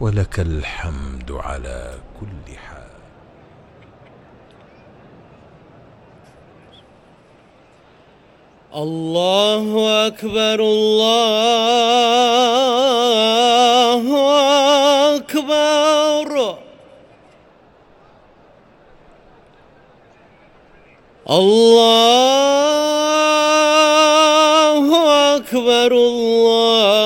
ولك الحمد على كل حال. الله أكبر الله أكبر. الله أكبر الله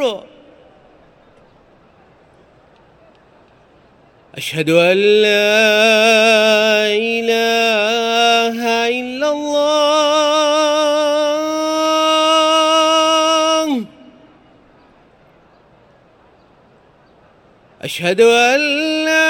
أكبر أشهد أن لا إله إلا الله. أشهد أن لا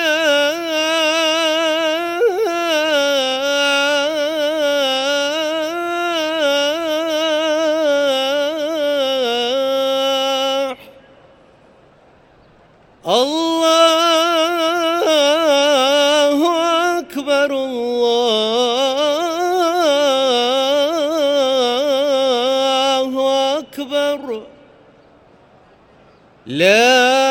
اللہ اکبر اللہ اکبر لا